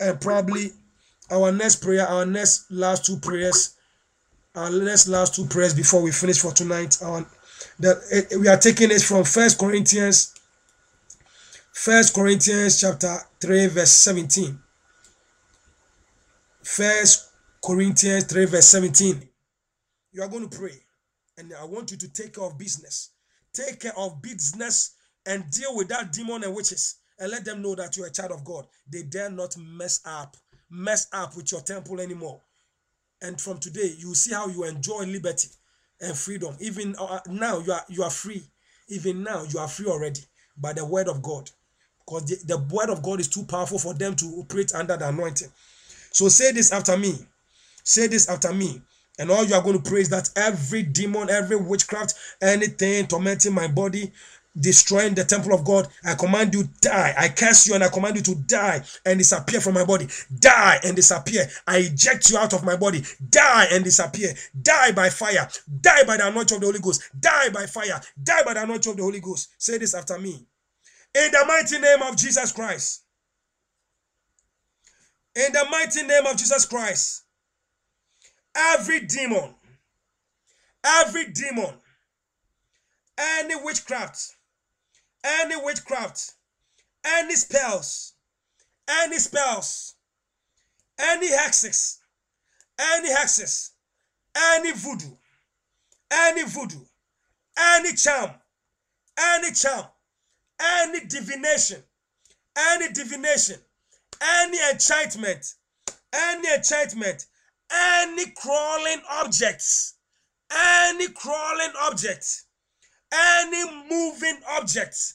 and probably our next prayer, our next last two prayers, our next last two prayers before we finish for tonight. Our that eh, we are taking it from First Corinthians, First Corinthians chapter three verse seventeen. First Corinthians three verse seventeen. You are going to pray, and I want you to take care of business. Take care of business and deal with that demon and witches, and let them know that you are a child of God. They dare not mess up, mess up with your temple anymore. And from today, you see how you enjoy liberty and freedom. Even uh, now, you are you are free. Even now, you are free already by the word of God, because the, the word of God is too powerful for them to operate under the anointing. So say this after me. Say this after me. And all you are going to pray is that every demon, every witchcraft, anything tormenting my body, destroying the temple of God, I command you die. I curse you and I command you to die and disappear from my body. Die and disappear. I eject you out of my body. Die and disappear. Die by fire. Die by the anointing of the Holy Ghost. Die by fire. Die by the anointing of the Holy Ghost. Say this after me. In the mighty name of Jesus Christ. In the mighty name of Jesus Christ. Every demon, every demon, any witchcraft, any witchcraft, any spells, any spells, any hexes, any hexes, any voodoo, any voodoo, any charm, any charm, any divination, any divination, any enchantment, any enchantment, any crawling objects, any crawling object, any moving object,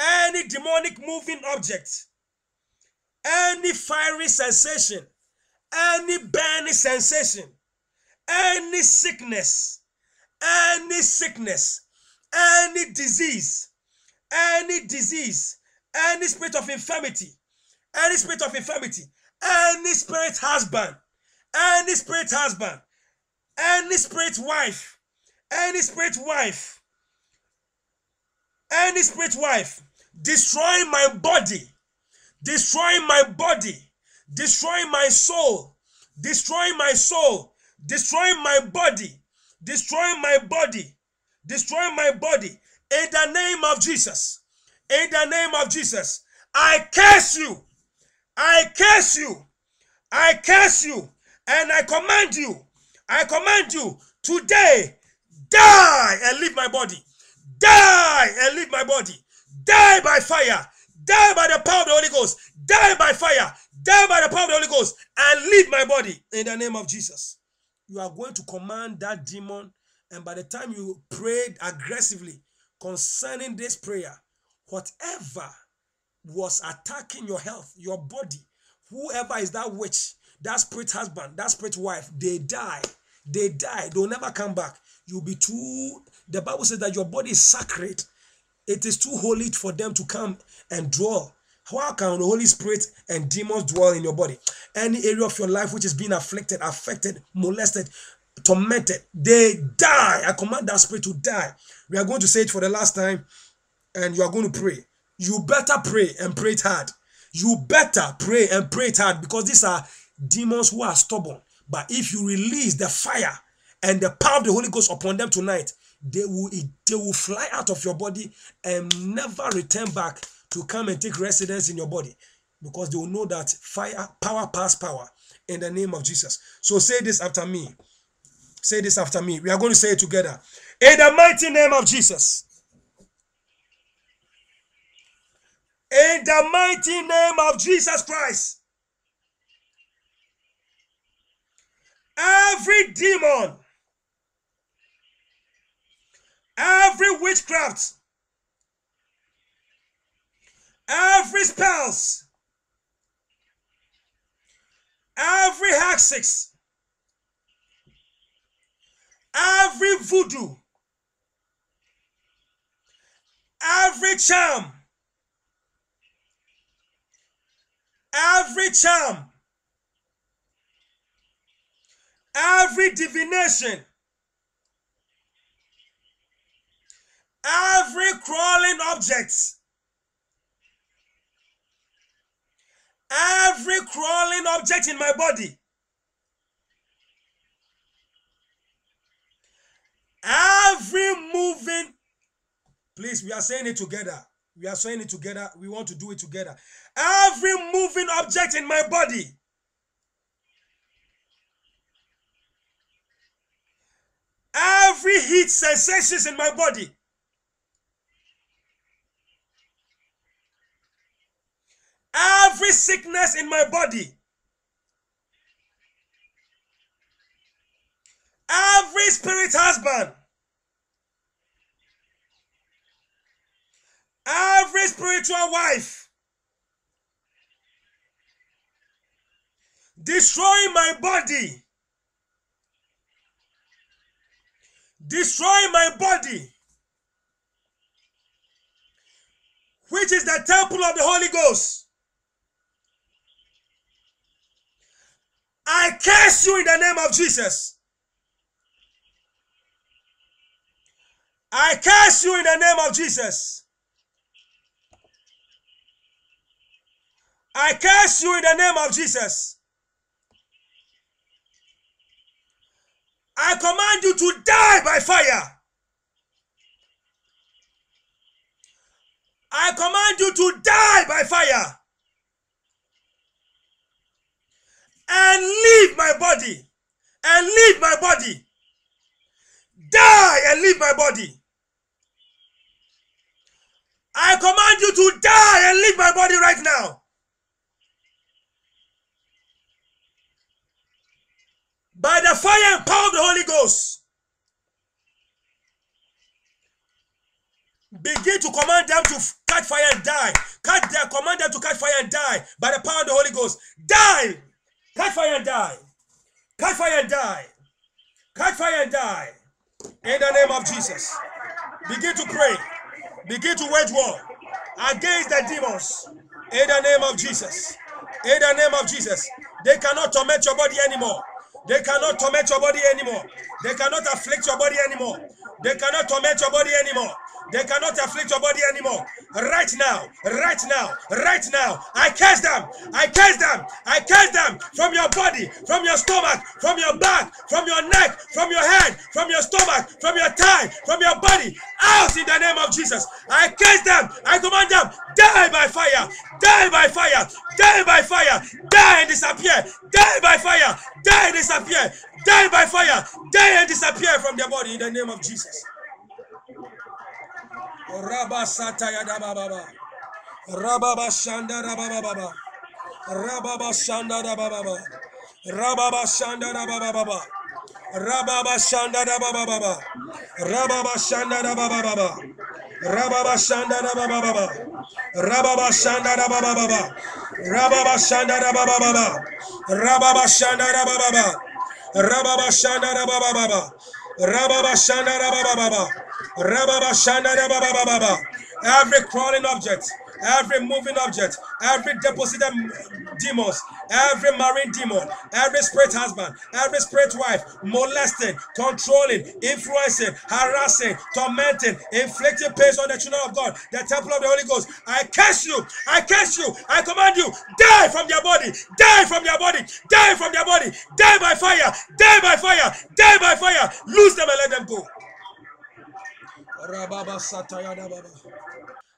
any demonic moving object, any fiery sensation, any burning sensation, any sickness, any sickness, any disease, any disease, any spirit of infirmity, any spirit of infirmity, any spirit husband, any spirit husband, any spirit wife, any spirit wife, any spirit wife, destroying my body, destroying my body, destroying my soul, destroying my soul, destroying my body, destroying my body, destroying my body. In the name of Jesus, in the name of Jesus, I curse you, I curse you, I curse you, and I command you, I command you today, die and leave my body. Die and leave my body. Die by fire. Die by the power of the Holy Ghost. Die by fire. Die by the power of the Holy Ghost and leave my body in the name of Jesus. You are going to command that demon, and by the time you prayed aggressively concerning this prayer, whatever was attacking your health, your body, whoever is that witch, that spirit husband, that spirit wife, they die. They die. They'll never come back. You'll be too. The Bible says that your body is sacred. It is too holy for them to come and dwell. How can the Holy Spirit and demons dwell in your body? Any area of your life which is being afflicted, affected, molested, tormented, they die. I command that spirit to die. We are going to say it for the last time, and you are going to pray. You better pray and pray it hard. You better pray and pray it hard because these are demons who are stubborn. But if you release the fire and the power of the Holy Ghost upon them tonight, they will they will fly out of your body and never return back to come and take residence in your body because they will know that fire power past power in the name of Jesus. So say this after me. Say this after me. We are going to say it together. In the mighty name of Jesus. In the mighty name of Jesus Christ. Every demon, every witchcraft, every spells, every hexes, every voodoo, every charm, every charm, every divination, every crawling object, every crawling object in my body, every moving, please, we are saying it together. We are saying it together. We want to do it together. Every moving object in my body, every heat sensations in my body, every sickness in my body, every spirit husband, every spiritual wife, destroying my body, destroying my body, which is the temple of the Holy Ghost. I curse you in the name of Jesus. I curse you in the name of Jesus. I curse you in the name of Jesus. I command you to die by fire. I command you to die by fire. and leave my body and leave my body die and leave my body i command you to die and leave my body right now by the fire and power of the holy ghost begin to command them to catch fire and die catch them command them to catch fire and die by the power of the holy ghost die Catch fire and die. Catch fire and die. Catch fire and die. In the name of Jesus. Begin to pray. Begin to wage war against the demons. In the name of Jesus. In the name of Jesus. They cannot torment your body anymore. They cannot torment your body anymore. They cannot afflict your body anymore. They cannot torment your body anymore. They cannot afflict your body anymore. Right now, right now, right now. I curse them. I curse them. I curse them from your body, from your stomach, from your back, from your neck, from your head, from your stomach, from your thigh, from your body. Out in the name of Jesus. I curse them. I command them. Die by fire. Die by fire. Die by fire. Die and disappear. Die by fire. Die and disappear. Die by fire. Die and disappear from their body in the name of Jesus. Rabba Sataya Baba. Rababa Shanda Baba. Rababa Shanda Baba. Rababa Shanda Baba. Rababa Shanda Baba. Rababa Shanda Baba. Rababa Shanda Baba. Rababa Shanda Baba. Rababa Shanda Baba. Rababa Shanda Baba. Rababa Shanda Baba. Rababa Shanda Baba. Every crawling object, every moving object, every deposited demons, every marine demon, every spirit husband, every spirit wife, molesting, controlling, influencing, harassing, tormenting, inflicting pain on the children of God, the temple of the Holy Ghost. I curse you, I curse you, I command you, die from their body, die from their body, die from their body, die by fire, die by fire, die by fire, lose them and let them go.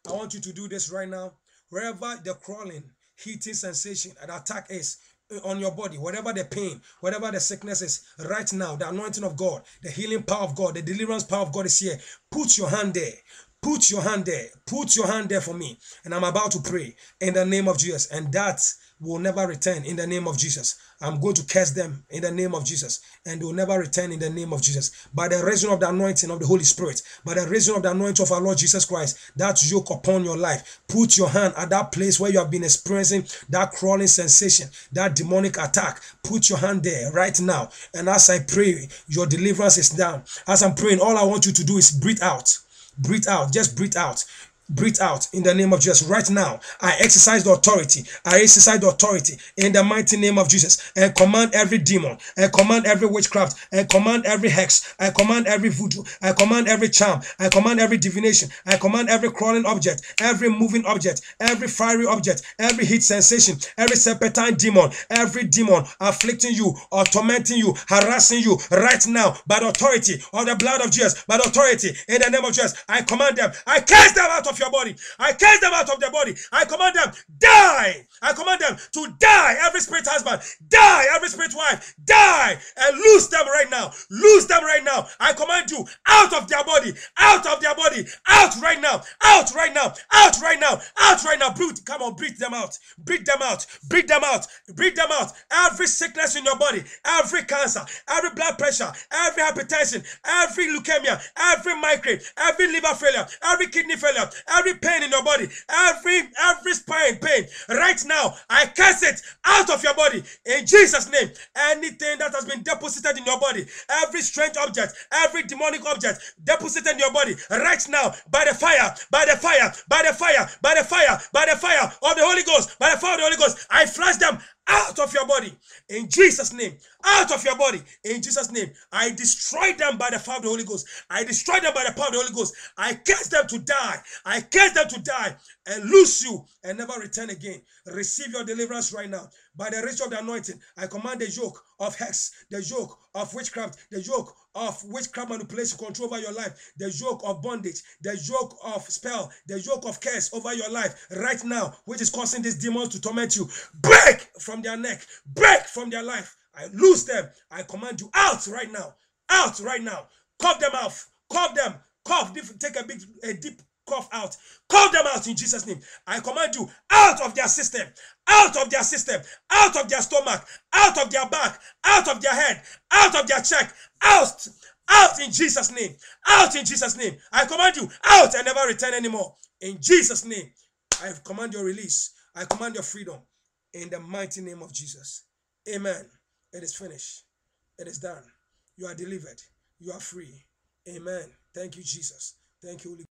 I want you to do this right now. Wherever the crawling, heating sensation, and attack is eh, on your body, whatever the pain, whatever the sickness is, right now, the anointing of God, the healing power of God, the deliverance power of God is here. Put your hand there. Put your hand there. Put your hand there for me. And I'm about to pray in the name of Jesus. And that will never return in the name of Jesus. I'm going to curse them in the name of Jesus, and they will never return in the name of Jesus. By the reason of the anointing of the Holy Spirit, by the reason of the anointing of our Lord Jesus Christ, that yoke upon your life. Put your hand at that place where you have been experiencing that crawling sensation, that demonic attack. Put your hand there right now. And as I pray, your deliverance is down. As I'm praying, all I want you to do is breathe out. Breathe out. Just breathe out breathe out in the name of Jesus. Right now, I exercise the authority. I exercise the authority in the mighty name of Jesus and command every demon and command every witchcraft and command every hex. I command every voodoo. I command every charm. I command every divination. I command every crawling object, every moving object, every fiery object, every heat sensation, every serpentine demon, every demon afflicting you or tormenting you, harassing you right now by the authority of the blood of Jesus, by the authority in the name of Jesus. I command them. I cast them out of your body. I cast them out of their body. I command them, die. I command them to die. Every spirit husband, die. Every spirit wife, die. And lose them right now. Lose them right now. I command you out of their body. Out of their body. Out right now. Out right now. Out right now. Out right now. Breathe. Come on, breathe them out. Breathe them out. Breathe them out. Breathe them out. Every sickness in your body, every cancer, every blood pressure, every hypertension, every leukemia, every migraine, every liver failure, every kidney failure, every pain in your body, every every spine pain. Right now, I cast it out of your body in Jesus' name. Anything that has been deposited in your body, every strange object, every demonic object deposited in your body, right now, by the fire, by the fire, by the fire, by the fire, by the fire of the Holy Ghost, by the fire of the Holy Ghost, I flush them out of your body in Jesus' name. Out of your body in Jesus' name. I destroy them by the power of the Holy Ghost. I destroy them by the power of the Holy Ghost. I curse them to die. I curse them to die and lose you and never return again. Receive your deliverance right now. By the reach of the anointing, I command the yoke of hex, the yoke of witchcraft, the yoke of witchcraft manipulation control over your life, the yoke of bondage, the yoke of spell, the yoke of curse over your life right now, which is causing these demons to torment you. Break from their neck, break from their life. I lose them. I command you out right now. Out right now. Cough them off. Cough them. Cough. Take a big, a deep cough out. Call them out in Jesus' name. I command you out of their system, out of their system, out of their stomach, out of their back, out of their head, out of their check, out, out in Jesus' name, out in Jesus' name. I command you out and never return anymore. In Jesus' name, I command your release. I command your freedom in the mighty name of Jesus. Amen. It is finished. It is done. You are delivered. You are free. Amen. Thank you, Jesus. Thank you, Holy